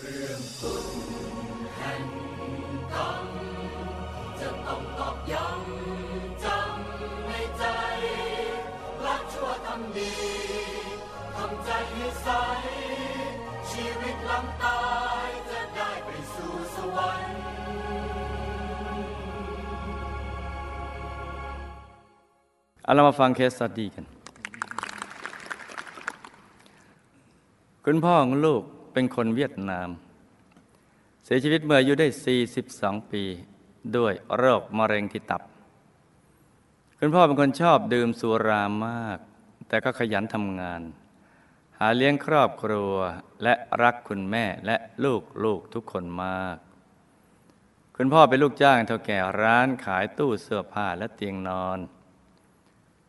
เรื่องตุนแห่งกรรมจะต้องตอกย้ำจำในใจรักชั่วทำดีทำใจให้ใส ชีวิตหลังตายจะได้ไปสู่สวรรค์เอาเรามาฟังเคสสตดีกัน คุณพ่อของลูก เป็นคนเวียดนาม เสียชีวิตเมื่ออายุได้ 42 ปี ด้วยโรคมะเร็งที่ตับ คุณพ่อเป็นคนชอบดื่มสุรามาก แต่ก็ขยันทำงาน หาเลี้ยงครอบครัวและรักคุณแม่และลูกลูกทุกคนมาก คุณพ่อเป็นลูกจ้างเท่าแก่ร้านขายตู้เสื้อผ้าและเตียงนอน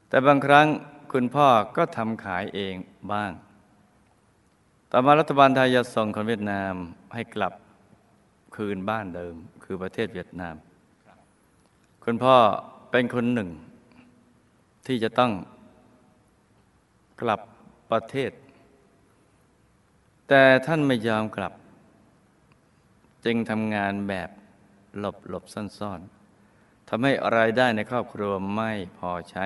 แต่บางครั้งคุณพ่อก็ทำขายเองบ้าง ต่อมารัฐบาลไทยจะส่งคนเวียดนามให้กลับคืนบ้านเดิม คือประเทศเวียดนาม คุณพ่อเป็นคนหนึ่ง ที่จะต้องกลับประเทศ แต่ท่านไม่ยอมกลับ จึงทำงานแบบหลบหลบซ่อนๆทำให้รายได้ในครอบครัวไม่พอใช้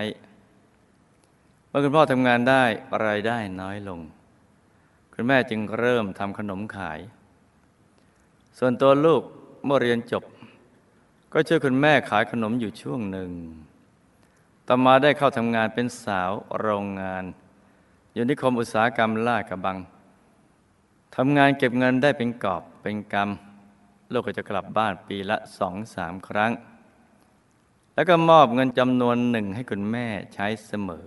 เมื่อคุณพ่อทำงานได้รายได้น้อยลง คุณแม่จึงเริ่มทำขนมขาย ส่วนตัวลูกเมื่อเรียนจบ ก็ช่วยคุณแม่ขายขนมอยู่ช่วงหนึ่ง ต่อมาได้เข้าทำงานเป็นสาวโรงงาน อยู่นิคมอุตสาหกรรมลาดกระบังทำงานเก็บเงินได้เป็นกอบเป็นกำลูกก็จะกลับบ้านปีละสองสามครั้ง แล้วก็มอบเงินจำนวนหนึ่งให้คุณแม่ใช้เสมอ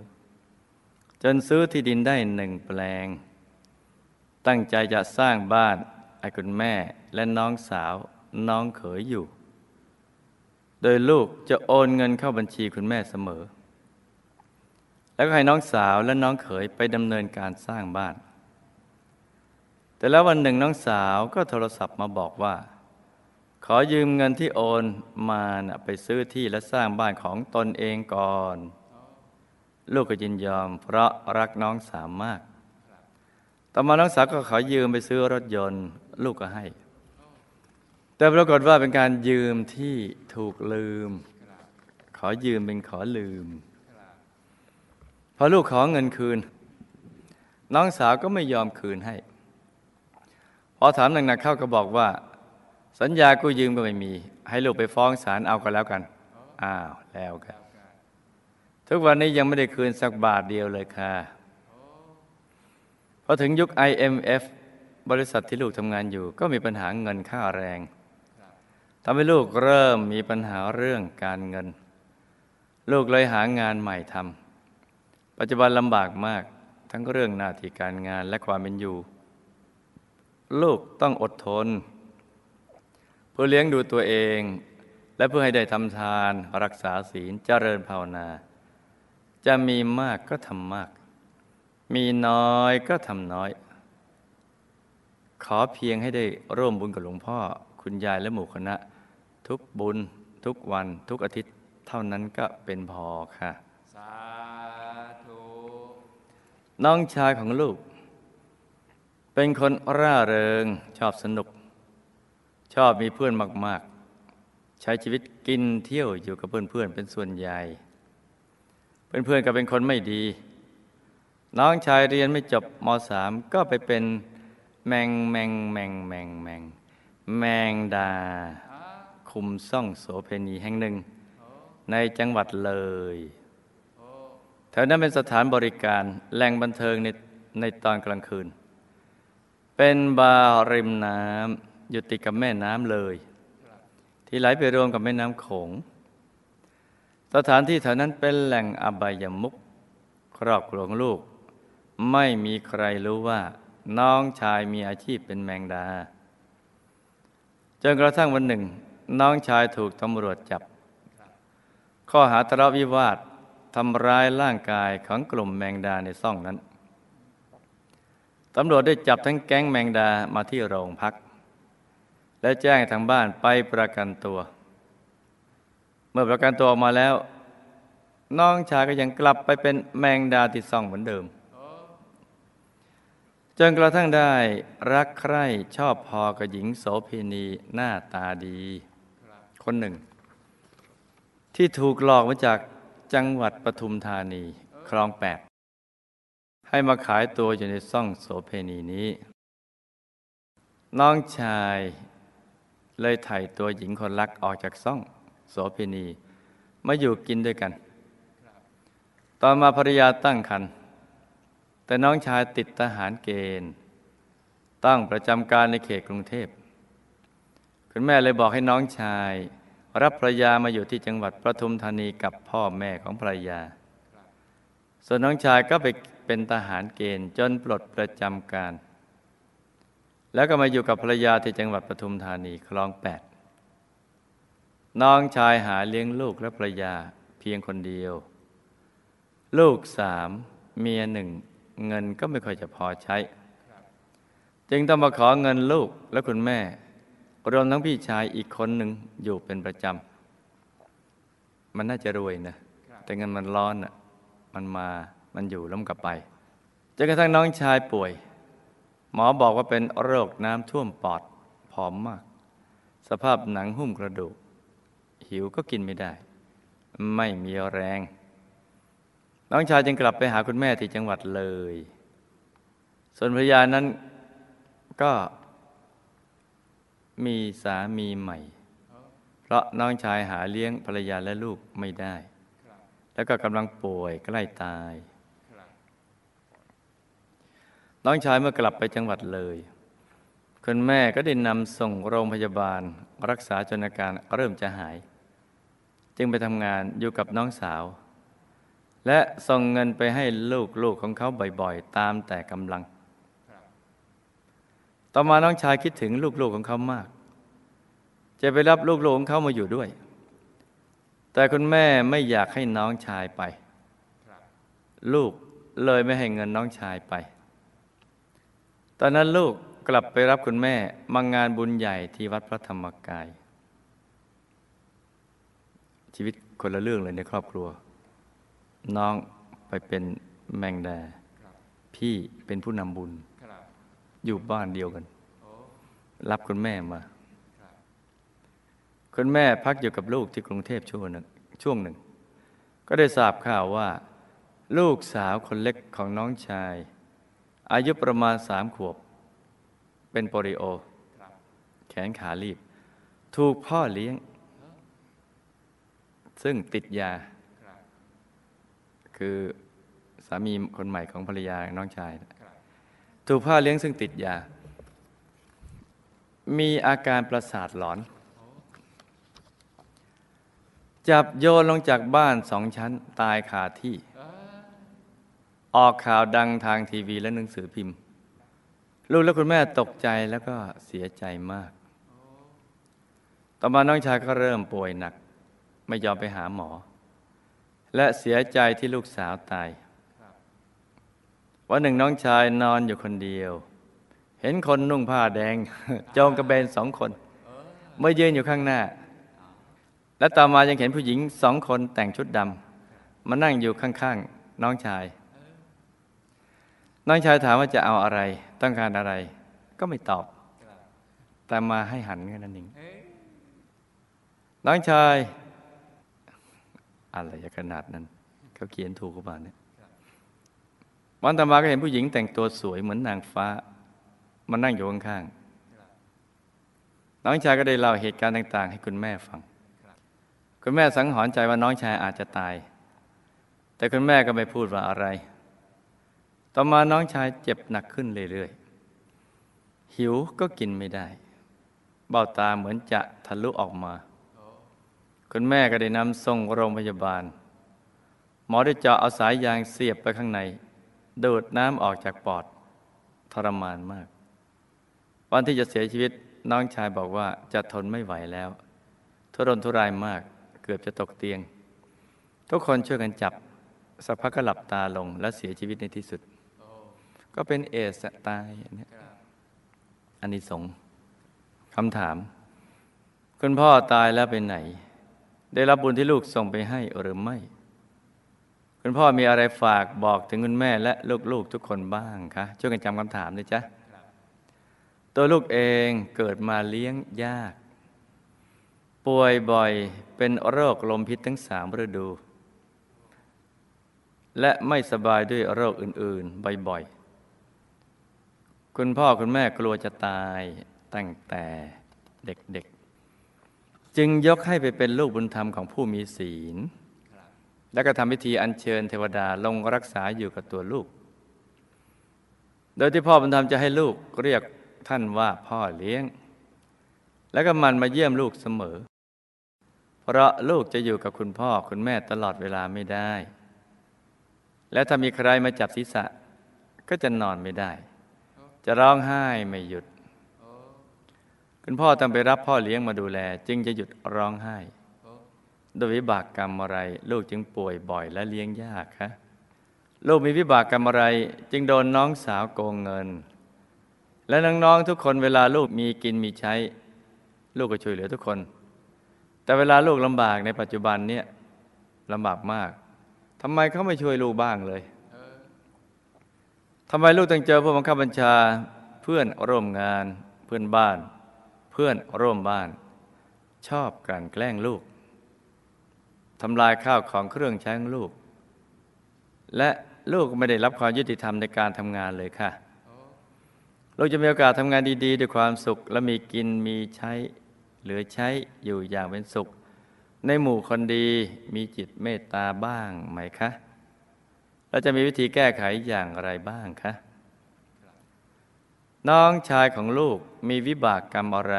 จนซื้อที่ดินได้หนึ่งแปลง ตั้งใจจะสร้างบ้านให้คุณแม่และน้องสาวน้องเขยอยู่ โดยลูกจะโอนเงินเข้าบัญชีคุณแม่เสมอ แล้วก็ให้น้องสาวและน้องเขยไปดำเนินการสร้างบ้าน แต่แล้ววันหนึ่งน้องสาวก็โทรศัพท์มาบอกว่า ขอยืมเงินที่โอนมานะไปซื้อที่และสร้างบ้านของตนเองก่อน ลูกก็ยินยอมเพราะรักน้องสาวมาก ต่อมาน้องสาวก็ขอยืมไปซื้อรถยนต์ ลูกก็ให้ แต่ปรากฏว่าเป็นการยืมที่ถูกลืม ขอยืมเป็นขอลืม พอลูกขอเงินคืน น้องสาวก็ไม่ยอมคืนให้ พอถามหนักๆเข้าก็บอกว่า สัญญากู้ยืมก็ไม่มี ให้ลูกไปฟ้องศาลเอาก็แล้วกัน อ้าวแล้วกันทุกวันนี้ยังไม่ได้คืนสักบาทเดียวเลยค่ะ พอถึงยุค IMF บริษัทที่ลูกทำงานอยู่ ก็มีปัญหาเงินค่าแรงทำให้ลูกเริ่มมีปัญหาเรื่องการเงิน ลูกเลยหางานใหม่ทำปัจจุบันลำบากมากทั้งเรื่องหน้าที่การงานและความเป็นอยู่ ลูกต้องอดทน เพื่อเลี้ยงดูตัวเอง และเพื่อให้ได้ทำทาน รักษาศีลเจริญภาวนา จะมีมากก็ทำมาก มีน้อยก็ทำน้อย ขอเพียงให้ได้ร่วมบุญกับหลวงพ่อ คุณยายและหมู่คณะ ทุกบุญ ทุกวันทุกอาทิตย์ เท่านั้นก็เป็นพอค่ะ สาธุน้องชายของลูก เป็นคนร่าเริงชอบสนุก ชอบมีเพื่อนมากๆ ใช้ชีวิตกินเที่ยวอยู่กับเพื่อนๆเป็นส่วนใหญ่ เพื่อนๆก็เป็นคนไม่ดี น้องชายเรียนไม่จบมสามก็ไปเป็นแมงแมงแมงแมงแมงแมงดา คุมซ่องโสเพณีแห่งหนึ่ง ในจังหวัดเลยแถวนั้นเป็นสถานบริการแหล่งบันเทิงในในตอนกลางคืน เป็นบาร์ริมน้ำอยู่ติดกับแม่น้ำเลย ที่ไหลไปรวมกับแม่น้ำโขง สถานที่แถวนั้นเป็นแหล่งอบายมุขครอบครัวของลูก ไม่มีใครรู้ว่า น้องชายมีอาชีพเป็นแมงดา จนกระทั่งวันหนึ่ง น้องชายถูกตำรวจจับ ข้อหาทะเลาะวิวาททำร้ายร่างกายของกลุ่มแมงดาในซ่องนั้นตำรวจได้จับทั้งแก๊งแมงดามาที่โรงพัก และแจ้งทางบ้านไปประกันตัว เมื่อประกันตัวออกมาแล้ว น้องชายก็ยังกลับไปเป็นแมงดาที่ซ่องเหมือนเดิม จนกระทั่งได้รักใคร่ชอบพอกับหญิงโสเภณีหน้าตาดี คนหนึ่ง ที่ถูกหลอกมาจากจังหวัดปทุมธานีคลองแปดให้มาขายตัวอยู่ในซ่องโสเภณีนี้ น้องชายเลยไถ่ตัวหญิงคนรักออกจากซ่องโสเภณีมาอยู่กินด้วยกันตอนมาภรรยาตั้งครรภ์ แต่น้องชายติดทหารเกณฑ์ ตั้งประจำการในเขตกรุงเทพ คุณแม่เลยบอกให้น้องชาย รับภรรยามาอยู่ที่จังหวัดประทุมธานีกับพ่อแม่ของภรรยา ส่วนน้องชายก็ไปเป็นทหารเกณฑ์จนปลดประจำการ แล้วก็มาอยู่กับภรรยาที่จังหวัดปทุมธานีคลองแปดน้องชายหาเลี้ยงลูกและภรรยาเพียงคนเดียว ลูกสามเมียหนึ่ง เงินก็ไม่ค่อยจะพอใช้ จึงต้องมาขอเงินลูกและคุณแม่ รวมทั้งพี่ชายอีกคนหนึ่งอยู่เป็นประจำ มันน่าจะรวยนะ แต่เงินมันร้อนอะ มันมา มันอยู่แล้วมันกลับไปจนกระทั่งน้องชายป่วย หมอบอกว่าเป็นโรคน้ำท่วมปอดผอมมาก สภาพหนังหุ้มกระดูก หิวก็กินไม่ได้ ไม่มีแรง น้องชายจึงกลับไปหาคุณแม่ที่จังหวัดเลย ส่วนภรรยานั้นก็มีสามีใหม่ เพราะน้องชายหาเลี้ยงภรรยาและลูกไม่ได้ แล้วก็กำลังป่วยใกล้ตาย น้องชายเมื่อกลับไปจังหวัดเลย คุณแม่ก็ได้นำส่งโรงพยาบาลรักษาจนอาการเริ่มจะหาย จึงไปทำงานอยู่กับน้องสาว และส่งเงินไปให้ลูกๆของเขาบ่อยๆ ตามแต่กำลัง ต่อมาน้องชายคิดถึงลูกๆของเขามาก จะไปรับลูกๆของเขามาอยู่ด้วย แต่คุณแม่ไม่อยากให้น้องชายไป ลูกเลยไม่ให้เงินน้องชายไป ตอนนั้นลูกกลับไปรับคุณแม่มางานบุญใหญ่ที่วัดพระธรรมกาย ชีวิตคนละเรื่องเลยในครอบครัว น้องไปเป็นแมงดา พี่เป็นผู้นำบุญ อยู่บ้านเดียวกัน รับคุณแม่มา คุณแม่พักอยู่กับลูกที่กรุงเทพช่วงหนึ่งช่วงหนึ่ง ก็ได้ทราบข่าวว่า ลูกสาวคนเล็กของน้องชาย อายุประมาณสามขวบ เป็นโปลิโอ แขนขาลีบ ถูกพ่อเลี้ยง ซึ่งติดยา คือสามีคนใหม่ของภรรยาน้องชาย ถูกพ่อเลี้ยงซึ่งติดยา มีอาการประสาทหลอน จับโยนลงจากบ้านสองชั้นตายคาที่ ออกข่าวดังทางทีวีและหนังสือพิมพ์ ลูกและคุณแม่ตกใจแล้วก็เสียใจมาก ต่อมาน้องชายก็เริ่มป่วยหนัก ไม่ยอมไปหาหมอ และเสียใจที่ลูกสาวตายวันหนึ่งน้องชายนอนอยู่คนเดียว เห็นคนนุ่งผ้าแดงจองกระเบนสองคนเมื่อยืนอยู่ข้างหน้า และต่อมายังเห็นผู้หญิงสองคนแต่งชุดดำมานั่งอยู่ข้างๆน้องชาย น้องชายถามว่าจะเอาอะไร ต้องการอะไร ก็ไม่ตอบ แต่มาให้หันแค่นั้นเองน้องชาย อะไรจะขนาดนั้นเขาเขียนถูกกว่าเนี่ยวันต่อมาก็เห็นผู้หญิงแต่งตัวสวยเหมือนนางฟ้ามานั่งอยู่ข้างๆน้องชายก็ได้เล่าเหตุการณ์ต่าง ๆ ให้คุณแม่ฟัง คุณแม่สังหรณ์ใจว่าน้องชายอาจจะตาย แต่คุณแม่ก็ไม่พูดว่าอะไร ต่อมาน้องชายเจ็บหนักขึ้นเรื่อยๆหิวก็กินไม่ได้ เบ้าตาเหมือนจะทะลุออกมา คุณแม่ก็ได้นำส่งโรงพยาบาล หมอได้เจาะเอาสายยางเสียบไปข้างใน ดูดน้ำออกจากปอด ทรมานมาก วันที่จะเสียชีวิตน้องชายบอกว่าจะทนไม่ไหวแล้ว ทุรนทุรายมากเกือบจะตกเตียง ทุกคนช่วยกันจับสักพักก็หลับตาลงและเสียชีวิตในที่สุด ก็เป็นเอสตายอันนี้อันนี้สงส์คำถาม คุณพ่อตายแล้วไปไหน ได้รับบุญที่ลูกส่งไปให้หรือไม่ คุณพ่อมีอะไรฝากบอกถึงคุณแม่และลูกๆทุกคนบ้างคะช่วยกันจำคำถามด้วยจ้ะตัวลูกเองเกิดมาเลี้ยงยาก ป่วยบ่อยเป็นโรคลมพิษทั้งสามฤดู และไม่สบายด้วยโรคอื่นๆบ่อยๆ คุณพ่อคุณแม่กลัวจะตายตั้งแต่เด็กๆ จึงยกให้ไปเป็นลูกบุญธรรมของผู้มีศีล แล้วก็ทำพิธีอัญเชิญเทวดาลงรักษาอยู่กับตัวลูก โดยที่พ่อบุญธรรมจะให้ลูกเรียกท่านว่าพ่อเลี้ยง แล้วก็มันมาเยี่ยมลูกเสมอ เพราะลูกจะอยู่กับคุณพ่อคุณแม่ตลอดเวลาไม่ได้ และถ้ามีใครมาจับศีรษะก็จะนอนไม่ได้ จะร้องไห้ไม่หยุด คุณพ่อต้องไปรับพ่อเลี้ยงมาดูแล จึงจะหยุดร้องไห้โดยวิบากกรรมอะไร ลูกจึงป่วยบ่อยและเลี้ยงยากคะลูกมีวิบากกรรมอะไร จึงโดนน้องสาวโกงเงิน และน้องๆทุกคนเวลาลูกมีกินมีใช้ ลูกก็ช่วยเหลือทุกคน แต่เวลาลูกลำบากในปัจจุบันเนี่ยลำบากมากทำไมเขาไม่ช่วยลูกบ้างเลยทำไมลูกต้องเจอผู้บังคับบัญชาเพื่อนร่วมงานเพื่อนบ้าน พื่อนร่วมบ้าน ชอบกลั่นแกล้งลูกทำลายข้าวของเครื่องใช้ของลูก และลูกไม่ได้รับความยุติธรรมในการทำงานเลยค่ะ ลูกจะมีโอกาสทำงานดีๆ ด้วยความสุข และมีกินมีใช้ เหลือใช้อยู่อย่างเป็นสุข ในหมู่คนดีมีจิตเมตตาบ้างไหมคะ เราจะมีวิธีแก้ไขอย่างไรบ้างคะ น้องชายของลูกมีวิบากกรรมอะไร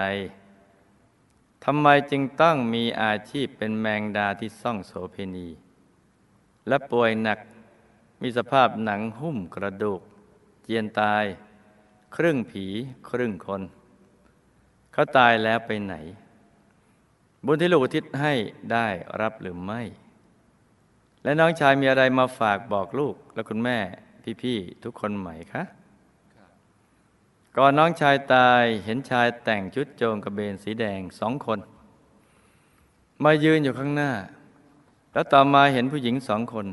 ทำไมจึงต้องมีอาชีพเป็นแมงดาที่ซ่องโสเพณี และป่วยหนักมีสภาพหนังหุ้มกระดูก เจียนตาย ครึ่งผีครึ่งคน เขาตายแล้วไปไหน บุญที่ลูกอุทิศให้ได้รับหรือไม่ และน้องชายมีอะไรมาฝากบอกลูกและคุณแม่พี่ๆทุกคนไหมคะ ก่อนน้องชายตายเห็นชายแต่งชุดโจงกระเบนสีแดงสองคน มายืนอยู่ข้างหน้า แล้วต่อมาเห็นผู้หญิงสองคน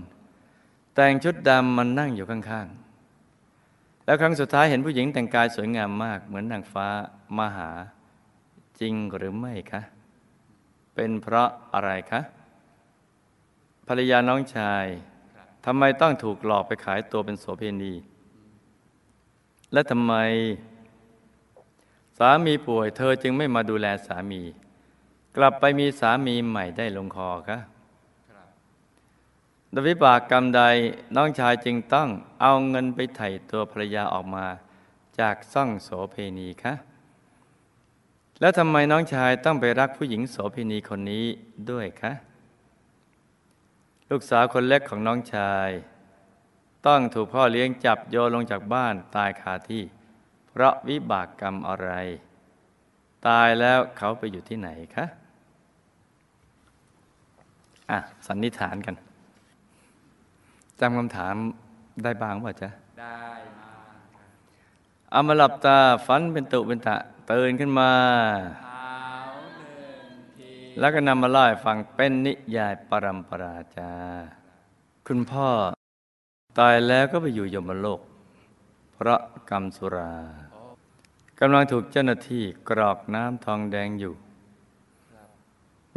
แต่งชุดดำมันนั่งอยู่ข้างๆ แล้วครั้งสุดท้ายเห็นผู้หญิงแต่งกายสวยงามมาก เหมือนนางฟ้ามาหา จริงหรือไม่คะ เป็นเพราะอะไรคะ ภรรยาน้องชายทำไมต้องถูกหลอกไปขายตัวเป็นโสเภณี และทำไม สามีป่วยเธอจึงไม่มาดูแลสามี กลับไปมีสามีใหม่ได้ลงคอคะดวิบากกรรมใดน้องชายจึงต้องเอาเงินไปไถ่ตัวภรรยาออกมา จากซ่องโสเพณีคะ แล้วทำไมน้องชายต้องไปรักผู้หญิงโสเพณีคนนี้ด้วยคะ ลูกสาวคนเล็กของน้องชาย ต้องถูกพ่อเลี้ยงจับโยนลงจากบ้านตายคาที่ เพราะวิบากกรรมอะไร ตายแล้วเขาไปอยู่ที่ไหนคะอะสันนิษฐานกันจำคำถามได้บ้างป่ะจ๊ะ ได้มาเอามาหลับตาฝันเป็นตุเป็นตะตื่นขึ้นมาเท้าหนึ่งทีแล้วก็นำมาเล่าให้ฟังเป็นนิยายปรัมปราจา คุณพ่อ ตายแล้วก็ไปอยู่ยมโลก เพราะกรรมสุรา กำลังถูกเจ้าหน้าที่กรอกน้ำทองแดงอยู่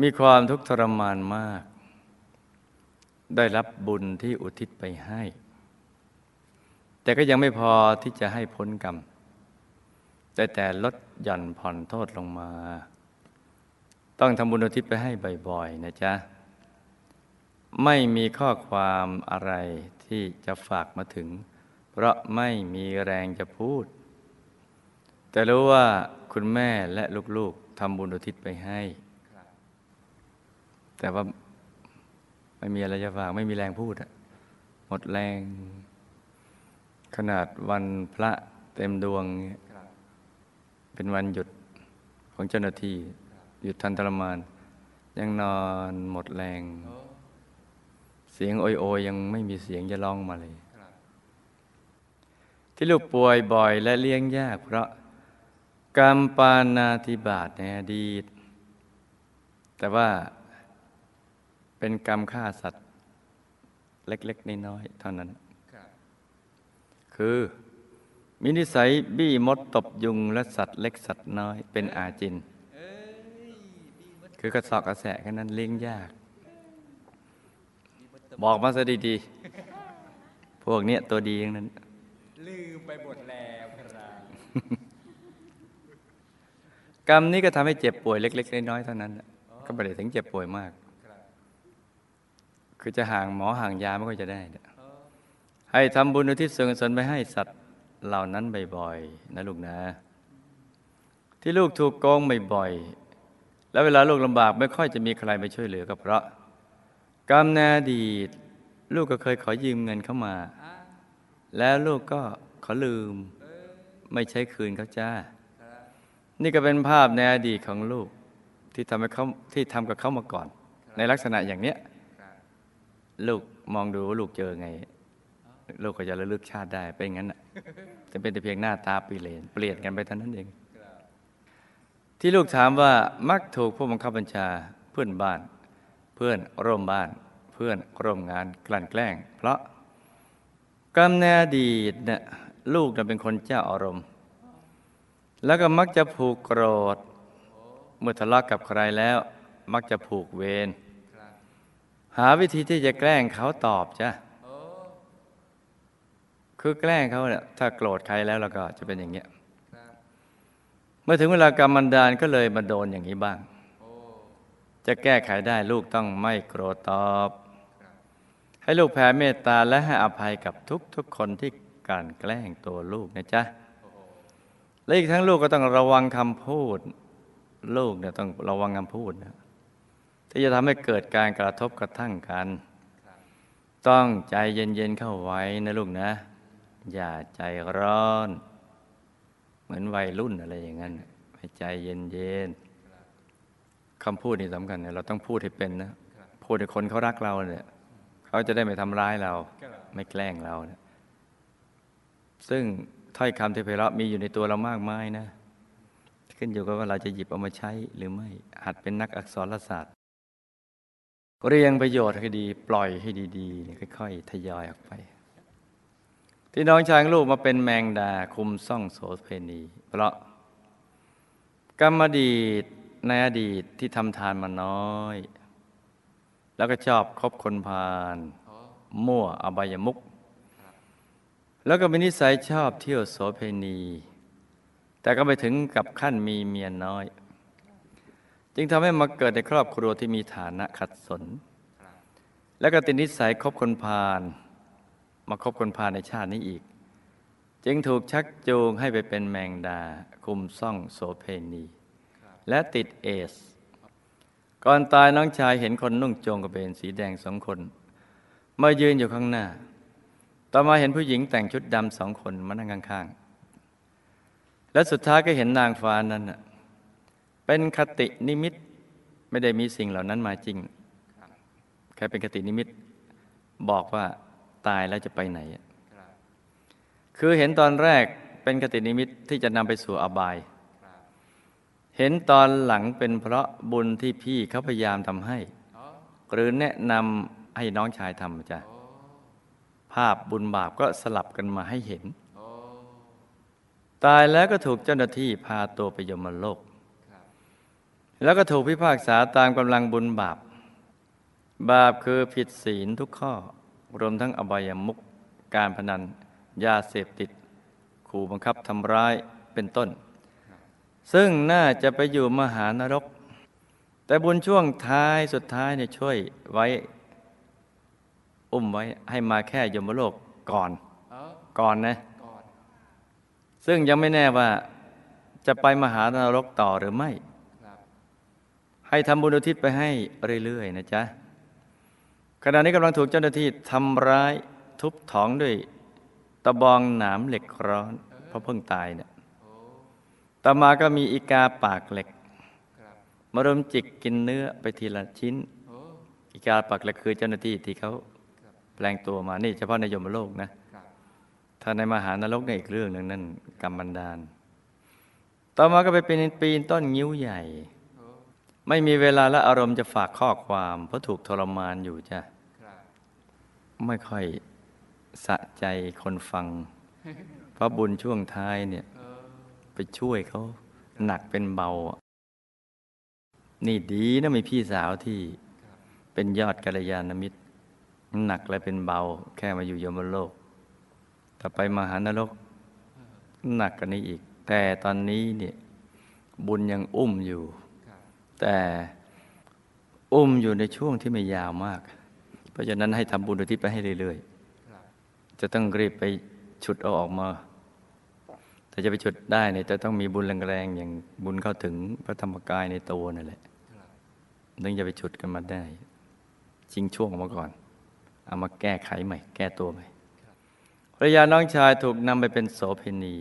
มีความทุกข์ทรมานมาก ได้รับบุญที่อุทิศไปให้ แต่ก็ยังไม่พอที่จะให้พ้นกรรม แต่แต่ลดหย่อนผ่อนโทษลงมา ต้องทำบุญอุทิศไปให้บ่อยๆนะจ๊ะ ไม่มีข้อความอะไรที่จะฝากมาถึง เพราะไม่มีแรงจะพูด แต่รู้ว่าคุณแม่และลูกๆทำบุญอุทิศไปให้ แต่ว่าไม่มีอะไรจะฝากไม่มีแรงพูดอะหมดแรง ขนาดวันพระเต็มดวง เป็นวันหยุดของเจ้าหน้าที่ หยุดทันทรมาน ยังนอนหมดแรง เสียงโอยโอยยังไม่มีเสียงจะร้องมาเลย ที่ลูกป่วยบ่อยและเลี้ยงยากเพราะ กรรมปานาธิบาตในอดีต แต่ว่าเป็นกรรมฆ่าสัตว์ เล็ก ๆน้อยๆเท่านั้นค,คือมีนิสัยบี้มดตบยุงและสัตว์เล็กสัตว์น้อยเป็นอาจิน คือกระสอบกระแสแค่นั้นเลี้ยงยากบีมดตบอกมาซะดีๆ พวกเนี้ยตัวดีอย่างนั้น ลืมไปหมดแล้วครับ กรรมนี้ก็ทำให้เจ็บป่วยเล็ก ๆ น้อยๆเท่านั้นน่ะก็ไม่ได้ถึงเจ็บป่วยมากครับคือจะห่างหมอห่างยาไม่ก็จะได้เนี่ยอ๋อให้ทำบุญอุทิศส่วนกุศลไปให้สัตว์เหล่านั้นบ่อยๆนะลูกนะ ที่ลูกถูกโกงบ่อยๆแล้วเวลาลูกลำบากไม่ค่อยจะมีใครไปช่วยเหลือก็เพราะ กรรมในอดีต ลูกก็เคยขอยืมเงินเข้ามาอะแล้วลูกก็ขอลืมเออไม่ใช้คืนเขาจ้าครับ นี่ก็เป็นภาพในอดีตของลูกที่ทำให้เขาที่ทำกับเขามาก่อน ในลักษณะอย่างเนี้ยลูกมองดูว่าลูกเจอไง ลูกก็จะระลึกชาติได้เป็นงั้นจะเป็นแต่เพียงหน้าตาเปลี่ยนเปลี่ยนกันไปเท่านั้นเอง ที่ลูกถามว่ามักถูกผู้บังคับบัญชาเพื่อนบ้าน เพื่อนร่วมบ้าน เพื่อนร่วมงานกลั่นแกล้ง เพราะกรรมในอดีตเนี่ยลูกน่ะเป็นคนเจ้าอารมณ์ แล้วก็มักจะผูกโกรธ เมื่อทะเลาะกับใครแล้ว มักจะผูกเวรหาวิธีที่จะแกล้งเขาตอบจ้ะคือแกล้งเขาเนี่ยถ้าโกรธใครแล้วเราก็จะเป็นอย่างเงี้ยเมื่อถึงเวลากรรมบันดาลก็เลยมาโดนอย่างนี้บ้าง จะแก้ไขได้ลูกต้องไม่โกรธตอบ ให้ลูกแผ่เมตตาและให้อภัยกับทุกทุกๆคนที่กลันแกล้งตัวลูกนะจ๊ะ และอีกทั้งลูกก็ต้องระวังคำพูด ลูกเนี่ยต้องระวังคำพูดนะที่จะทำให้เกิดการกระทบกระทั่งกัน ต้องใจเย็นๆเข้าไว้นะลูกนะ อย่าใจร้อน เหมือนวัยรุ่นอะไรอย่างนั้นให้ใจเย็นๆคำพูดนี่สำคัญเนี่ยเราต้องพูดให้เป็นนะพูดให้คนเขารักเราเนี่ยเขาจะได้ไม่ทำร้ายเรา ไม่แกล้งเราเนี่ยซึ่ง ถ้อยคำที่ไพเราะมีอยู่ในตัวเรามากมายนะ ขึ้นอยู่กับว่าเราจะหยิบเอามาใช้หรือไม่หัดเป็นนักอักษรศาสตร์เรียงประโยชน์ให้ดี ปล่อยให้ดีๆเนี่ยค่อยๆทยอยออกไป ที่น้องชายของลูกมาเป็นแมงดาคุมซ่องโสเพณี เพราะกรรมอดีตในอดีตที่ทำทานมาน้อย แล้วก็ชอบคบคนพาลโอ้มั่วอบายมุก แล้วก็มีนิสัยชอบเที่ยวโสเพณี แต่ก็ไปถึงกับขั้นมีเมียน้อย จึงทำให้มาเกิดในครอบครัวที่มีฐานะขัดสน แล้วก็ติดนิสัยคบคนพาลมาคบคนพาลในชาตินี้อีก จึงถูกชักจูงให้ไปเป็นแมงดา คุมซ่องโสเพณี และติดเอส ก่อนตายน้องชายเห็นคนนุ่งโจงกระเบนสีแดงสองคน มายืนอยู่ข้างหน้า ต่อมาเห็นผู้หญิงแต่งชุดดำสองคนมานั่งข้างๆ และสุดท้ายก็เห็นนางฟ้านั้นน่ะเป็นคตินิมิตไม่ได้มีสิ่งเหล่านั้นมาจริง แค่เป็นคตินิมิต บอกว่าตายแล้วจะไปไหน คือเห็นตอนแรกเป็นคตินิมิตที่จะนำไปสู่อบาย เห็นตอนหลังเป็นเพราะบุญที่พี่เขาพยายามทำให้ หรือแนะนำให้น้องชายทำจ้ะ ภาพบุญบาปก็สลับกันมาให้เห็นโอ้ตายแล้วก็ถูกเจ้าหน้าที่พาตัวไปยมโลกครับแล้วก็ถูกพิพากษาตามกำลังบุญบาป บาปคือผิดศีลทุกข้อ รวมทั้งอบายมุกการพนัน ยาเสพติด ขู่บังคับทำร้ายเป็นต้น ซึ่งน่าจะไปอยู่มหานรก แต่บุญช่วงท้ายสุดท้ายเนี่ยช่วยไว้ อุ้มไว้ให้มาแค่ยมโลกก่อนโอ้ก่อนนะก่อนซึ่งยังไม่แน่ว่าจะไปมหานรกต่อหรือไม่ครับให้ทำบุญอุทิศไปให้เรื่อยๆนะจ๊ะขณะนี้กำลังถูกเจ้าหน้าที่ทำร้ายทุบท้องด้วย ตะบองหนามเหล็กร้อนเพราะเพิ่งตายเนี่ยโอ้ต่อมาก็มีอีกาปากเหล็กครับมารุมจิกกินเนื้อไปทีละชิ้นโอ้อีกาปากเหล็กคือเจ้าหน้าที่ที่เขาครับ แปลงตัวมานี่เฉพาะในยมโลกนะครับถ้าในมหานรกเนี่ยอีกเรื่องหนึ่งนั่นกรรมบันดาล ต่อมาก็ไปเป็นปีนต้นงิ้วใหญ่โอ้ไม่มีเวลาและอารมณ์จะฝากข้อความ เพราะถูกทรมานอยู่จ้ะครับไม่ค่อยสะใจคนฟัง เพราะบุญช่วงท้ายเนี่ยเออไปช่วยเขาหนักเป็นเบาอะนี่ดีนะมีพี่สาวที่เป็นยอดกัลยาณมิตร หนักและเป็นเบาแค่มาอยู่ยมโลก แต่ไปมหานรกหนักกว่านี้อีก แต่ตอนนี้เนี่ยบุญยังอุ้มอยู่ แต่อุ้มอยู่ในช่วงที่ไม่ยาวมาก เพราะฉะนั้นให้ทำบุญอุทิศไปให้เรื่อยๆ จะต้องรีบไปฉุดเอาออกมา แต่จะไปฉุดได้เนี่ยจะต้องมีบุญแรงๆอย่างบุญเข้าถึงพระธรรมกายในตัวนั่นแหละถึงจะไปฉุดกันมาได้ชิงช่วงออกมาก่อน เอามาแก้ไขใหม่ แก้ตัวใหม่ภรรยาน้องชายถูกนำไปเป็นโสเภณี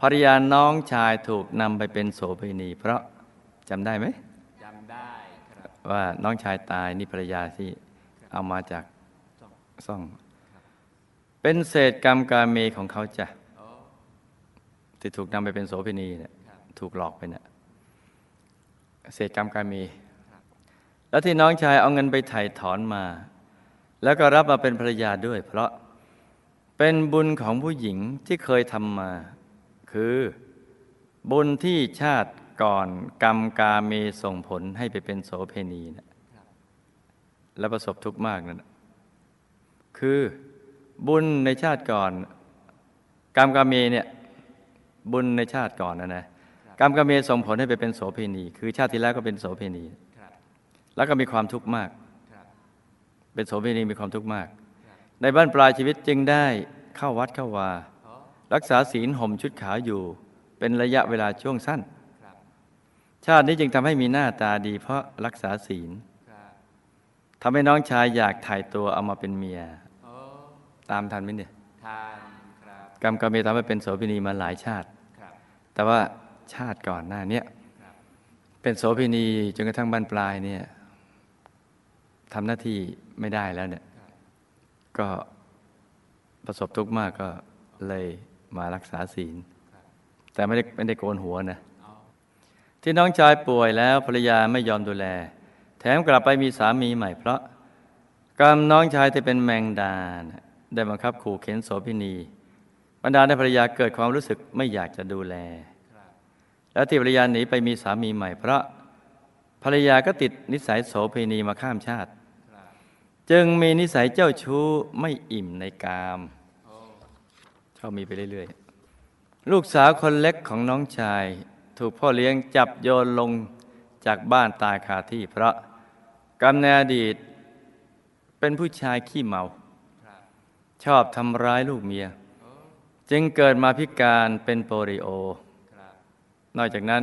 ภรรยาน้องชายถูกนำไปเป็นโสเภณี เพราะจำได้ไหมจำได้ครับว่าน้องชายตายนี่ภรรยาที่เอามาจากสองซ่อง เป็นเศษกรรมการเมของเขาจ้ะโอ้ที่ถูกนำไปเป็นโสเภณีเนี่ยครับถูกหลอกไปเนี่ยเศษกรรมการเมแล้วที่น้องชายเอาเงินไปไถ่ถอนมา แล้วก็รับมาเป็นภรรยาด้วย เพราะเป็นบุญของผู้หญิงที่เคยทำมา คือบุญที่ชาติก่อนกรรมกาเมส่งผลให้ไปเป็นโสเภณีนะครับและประสบทุกข์มากนั่นน่ะคือบุญในชาติก่อน กรรมกาเมเนี่ยบุญในชาติก่อนนะนะกรรมกาเมส่งผลให้ไปเป็นโสเภณี คือชาติที่แล้วก็เป็นโสเภณีครับแล้วก็มีความทุกข์มากครับ เป็นโสเภณีมีความทุกข์มากครับในบ้านปลายชีวิตจึงได้เข้าวัดเข้าวาโอ้รักษาศีลห่มชุดขาวอยู่ เป็นระยะเวลาช่วงสั้นครับชาตินี้จึงทำให้มีหน้าตาดีเพราะรักษาศีลครับทำให้น้องชายอยากถ่ายตัวเอามาเป็นเมียโอ้ตามทันไหมเนี่ยทานครับกรรมกาเมทำให้เป็นโสเภณีมาหลายชาติครับแต่ว่าชาติก่อนหน้าเนี้ยครับเป็นโสเภณีจนกระทั่งบรรปลายเนี่ย ทำหน้าที่ไม่ได้แล้วเนี่ย ก็ประสบทุกข์มากก็เลยมารักษาศีล แต่ไม่ได้ไม่ได้โกนหัวนะ ที่น้องชายป่วยแล้วภรรยาไม่ยอมดูแล แถมกลับไปมีสามีใหม่เพราะกรรมน้องชายที่เป็นแมงดาได้บังคับขู่เข็นโสเภณีบรรดาให้ภรรยาเกิดความรู้สึกไม่อยากจะดูแล แล้วที่ภรรยาหนีไปมีสามีใหม่เพราะ ภรรยาก็ติดนิสัยโสเภณีมาข้ามชาติ จึงมีนิสัยเจ้าชู้ไม่อิ่มในกามชอบมีไปเรื่อยๆ ลูกสาวคนเล็กของน้องชาย ถูกพ่อเลี้ยงจับโยนลงจากบ้านตายคาที่เพราะกรรมในอดีต เป็นผู้ชายขี้เมา ชอบทำร้ายลูกเมีย จึงเกิดมาพิการเป็นโปลิโอ นอกจากนั้น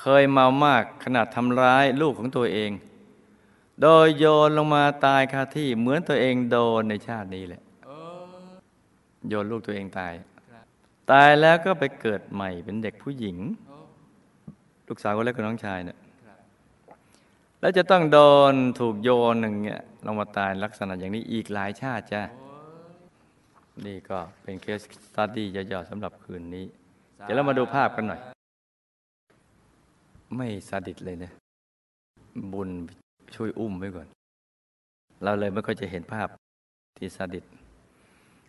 เคยเมามากขนาดทำร้ายลูกของตัวเอง โดยโยนลงมาตายคาที่เหมือนตัวเองโดนในชาตินี้แหละโยนลูกตัวเองตาย ตายแล้วก็ไปเกิดใหม่เป็นเด็กผู้หญิง ลูกสาวคนเล็กกับน้องชายเนี่ยแล้วจะต้องโดนถูกโยนหนึ่งเนี่ยลงมาตายลักษณะอย่างนี้อีกหลายชาติจ้ะนี่ก็เป็นเคสสตัดดี้ย่อๆสำหรับคืนนี้ เดี๋ยวเรามาดูภาพกันหน่อย ไม่ซาดิสเลยนะ บุญช่วยอุ้มไว้ก่อน เราเลยไม่ค่อยจะเห็นภาพที่ซาดิส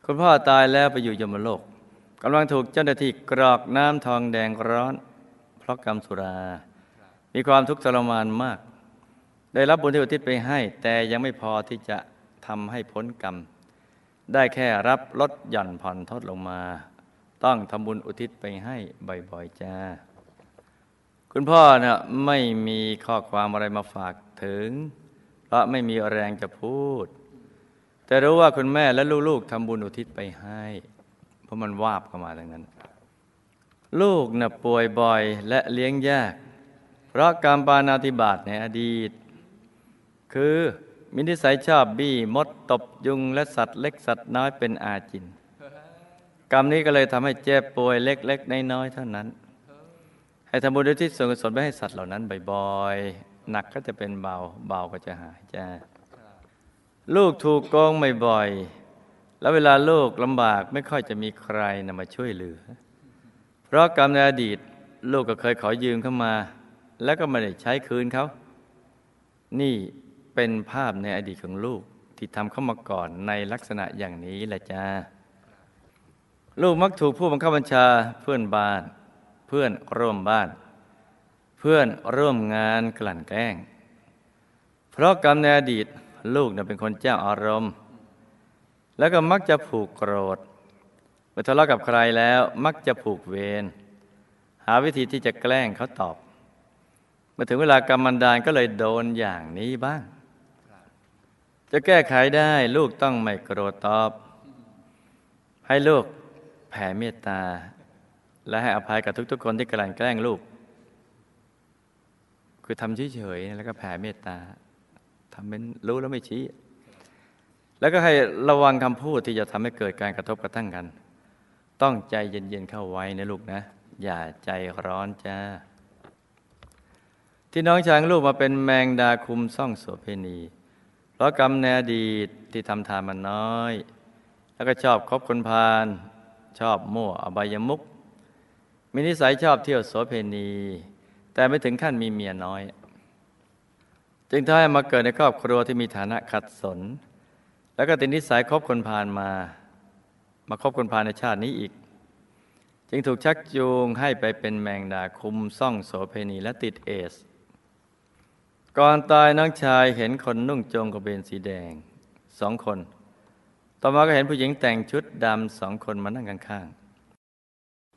คุณพ่อตายแล้วไปอยู่ยมโลกกำลังถูกเจ้าหน้าที่กรอกน้ำทองแดงร้อน เพราะกรรมสุรา มีความทุกข์ทรมานมาก ได้รับบุญที่อุทิศไปให้ แต่ยังไม่พอที่จะทำให้พ้นกรรม ได้แค่รับลดหย่อนผ่อนทดลงมา ต้องทำบุญอุทิศไปให้บ่อยๆจ้า คุณพ่อเนี่ยไม่มีข้อความอะไรมาฝากถึง เพราะไม่มีแรงจะพูด แต่รู้ว่าคุณแม่และลูกๆทำบุญอุทิศไปให้ เพราะมันวาบเข้ามาดังนั้น ลูกน่ะป่วยบ่อยและเลี้ยงยาก เพราะกรรมปานาติบาตในอดีต คือมินิสัยชอบบี้มดตบยุงและสัตว์เล็กสัตว์น้อยเป็นอาจิน กรรมนี้ก็เลยทำให้เจ็บป่วยเล็กๆน้อยๆเท่านั้น ให้ทำบุญอุที่ส่วนกุศลไปให้สัตว์เหล่านั้นบ่อยๆหนักก็จะเป็นเบาเบาก็จะหายจ้าลูกถูกโกงบ่อยๆแล้วเวลาลูกลำบากไม่ค่อยจะมีใครนำมาช่วยเหลือ เพราะกรรมในอดีตลูกก็เคยขอยืมเข้ามา แล้วก็ไม่ได้ใช้คืนเขานี่เป็นภาพในอดีตของลูกที่ทำเข้ามาก่อนในลักษณะอย่างนี้แหละจ้าลูกมักถูกผู้บังคับบัญชาเพื่อนบ้าน เพื่อนร่วมบ้าน เพื่อนร่วมงานกลั่นแกล้ง เพราะกรรมในอดีตลูกเนี่ยเป็นคนเจ้าอารมณ์ แล้วก็มักจะผูกโกรธเมื่อทะเลาะกับใครแล้วมักจะผูกเวรหาวิธีที่จะแกล้งเขาตอบเมื่อถึงเวลากรรมบันดาลก็เลยโดนอย่างนี้บ้าง จะแก้ไขได้ลูกต้องไม่โกรธตอบ ให้ลูกแผ่เมตตา และให้อภัยกับทุก ๆ คนที่กลั่นแกล้งลูก คือทำเฉยๆแล้วก็แผ่เมตตาทำเป็นรู้แล้วไม่ชี้ แล้วก็ให้ระวังคำพูดที่จะทำให้เกิดการกระทบกระทั่งกัน ต้องใจเย็นๆเข้าไว้นะลูกนะ อย่าใจร้อนจ้าที่น้องช้างลูกมาเป็นแมงดาคุมซ่องโสเพณี เพราะกรรมในอดีตที่ทำทานมันน้อย แล้วก็ชอบคบคนพาลชอบมั่วอบายมุก มีนิสัยชอบเที่ยวโสเพณี แต่ไม่ถึงขั้นมีเมียน้อย จึงทำให้มาเกิดในครอบครัวที่มีฐานะขัดสน แล้วก็ติดนิสัยคบคนพาลมา มาคบคนพาลในชาตินี้อีก จึงถูกชักจูงให้ไปเป็นแมงดาคุมซ่องโสเพณีและติดเอส ก่อนตายน้องชายเห็นคนนุ่งโจงกระเบนสีแดงสองคน ต่อมาก็เห็นผู้หญิงแต่งชุดดำสองคนมานั่งข้าง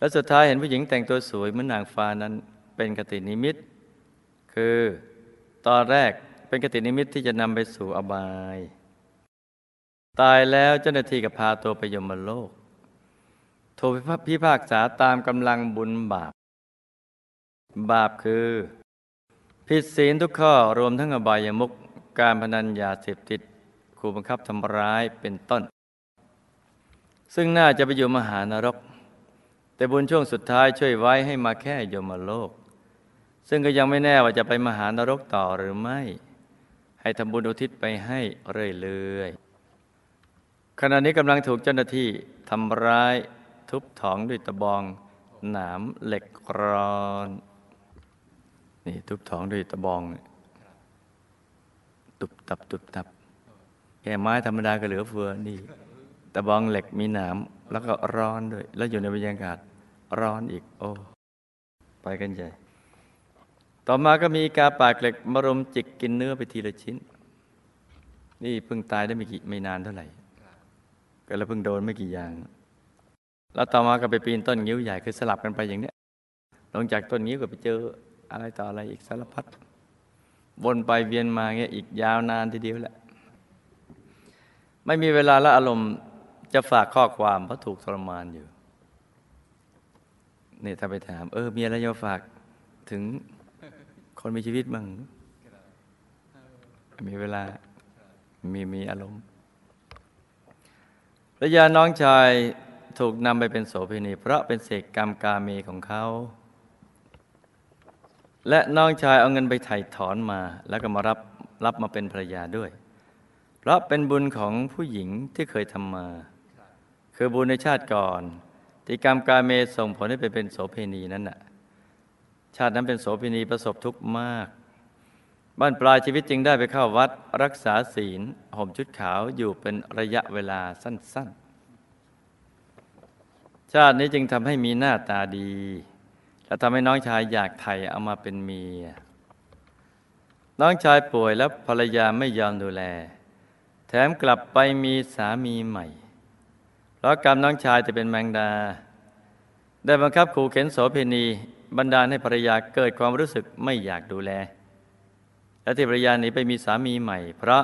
และสุดท้ายเห็นผู้หญิงแต่งตัวสวยเหมือนนางฟ้านั้นเป็นกตินิมิต คือตอนแรกเป็นกตินิมิตที่จะนำไปสู่อบาย ตายแล้วเจ้าหน้าที่ก็พาตัวไปยมโลกโทรพิพากษาตามกำลังบุญบาป บาปคือ ผิดศีลทุกข้อรวมทั้งอบายมุกการพนันยาเสพติดขู่บังคับทำร้ายเป็นต้น ซึ่งน่าจะไปอยู่มหานรก แต่บุญช่วงสุดท้ายช่วยไว้ให้มาแค่ยมโลก ซึ่งก็ยังไม่แน่ว่าจะไปมหานรกต่อหรือไม่ ให้ทำบุญอุทิศไปให้เรื่อยๆขณะนี้กำลังถูกเจ้าหน้าที่ทำร้ายทุบท้องด้วยตะบองหนามเหล็กร้อนนี่ทุบท้องด้วยตะบอง ตุบตับตุบตับแค่ไม้ธรรมดาก็เหลือเฟือนี่ตะบองเหล็กมีหนามแล้วก็ร้อนด้วย แล้วอยู่ในบรรยากาศ ร้อนอีก โอ้ ไปกันใหญ่ ต่อมาก็มีกาปากเหล็กมารมจิกกินเนื้อไปทีละชิ้น นี่เพิ่งตายได้ไม่กี่ไม่นานเท่าไหร่ ก็แล้วเพิ่งโดนไม่กี่อย่าง แล้วต่อมาก็ไปปีนต้นงิ้วใหญ่คือสลับกันไปอย่างเนี้ยลงจากต้นงิ้วก็ไปเจออะไรต่ออะไรอีกสารพัดวนไปเวียนมาเงี้ยอีกยาวนานทีเดียวแหละ ไม่มีเวลาและอารมณ์จะฝากข้อความเพราะถูกทรมานอยู่ เนี่ยถ้าไปถาม เออ มีอะไรจะฝากถึงคนมีชีวิตบ้างมีเวลา มีมีอารมณ์ระยาน้องชายถูกนำไปเป็นโสเภณี เพราะเป็นเศษกรรมกาเมของเขา และน้องชายเอาเงินไปไถ่ถอนมา แล้วก็มารับรับมาเป็นภรรยาด้วย เพราะเป็นบุญของผู้หญิงที่เคยทำมา คือบุญในชาติก่อน ที่กรรมกาเมส่งผลให้ไปเป็นโสเภณีนั้นน่ะชาตินั้นเป็นโสเภณีประสบทุกข์มาก บ้านปลายชีวิตจึงได้ไปเข้าวัดรักษาศีลห่มชุดขาวอยู่เป็นระยะเวลาสั้น ๆ ชาตินี้จึงทำให้มีหน้าตาดี และทำให้น้องชายอยากไถ่เอามาเป็นเมีย น้องชายป่วยแล้วภรรยาไม่ยอมดูแล แถมกลับไปมีสามีใหม่ เพราะกรรมน้องชายจะเป็นแมงดา ได้บังคับขู่เข็นโสเพณีบันดาลให้ภรรยาเกิดความรู้สึกไม่อยากดูแล และที่ภรรยาหนีไปมีสามีใหม่ เพราะ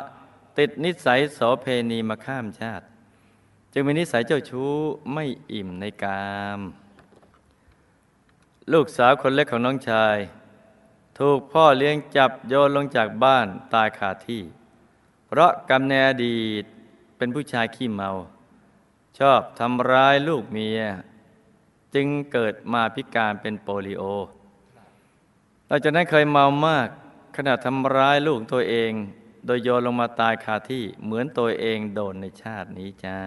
ติดนิสัยโสเพณีมาข้ามชาติ จึงมีนิสัยเจ้าชู้ไม่อิ่มในกาม ลูกสาวคนเล็กของน้องชาย ถูกพ่อเลี้ยงจับโยนลงจากบ้านตายคาที่ เพราะกำเนิดอดีตเป็นผู้ชายขี้เมา ชอบทำร้ายลูกเมีย จึงเกิดมาพิการเป็นโปลิโอหลังจากนั้นเคยเมามากขณะทำร้ายลูกตัวเอง โดยโยนลงมาตายคาที่เหมือนตัวเองโดนในชาตินี้จ้า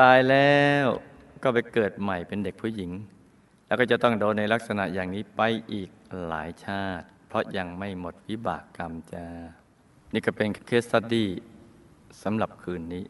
ตายแล้วก็ไปเกิดใหม่เป็นเด็กผู้หญิง แล้วก็จะต้องโดนในลักษณะอย่างนี้ไปอีกหลายชาติ เพราะยังไม่หมดวิบากกรรมจ้า นี่ก็เป็นเคสสตดี้สำหรับคืนนี้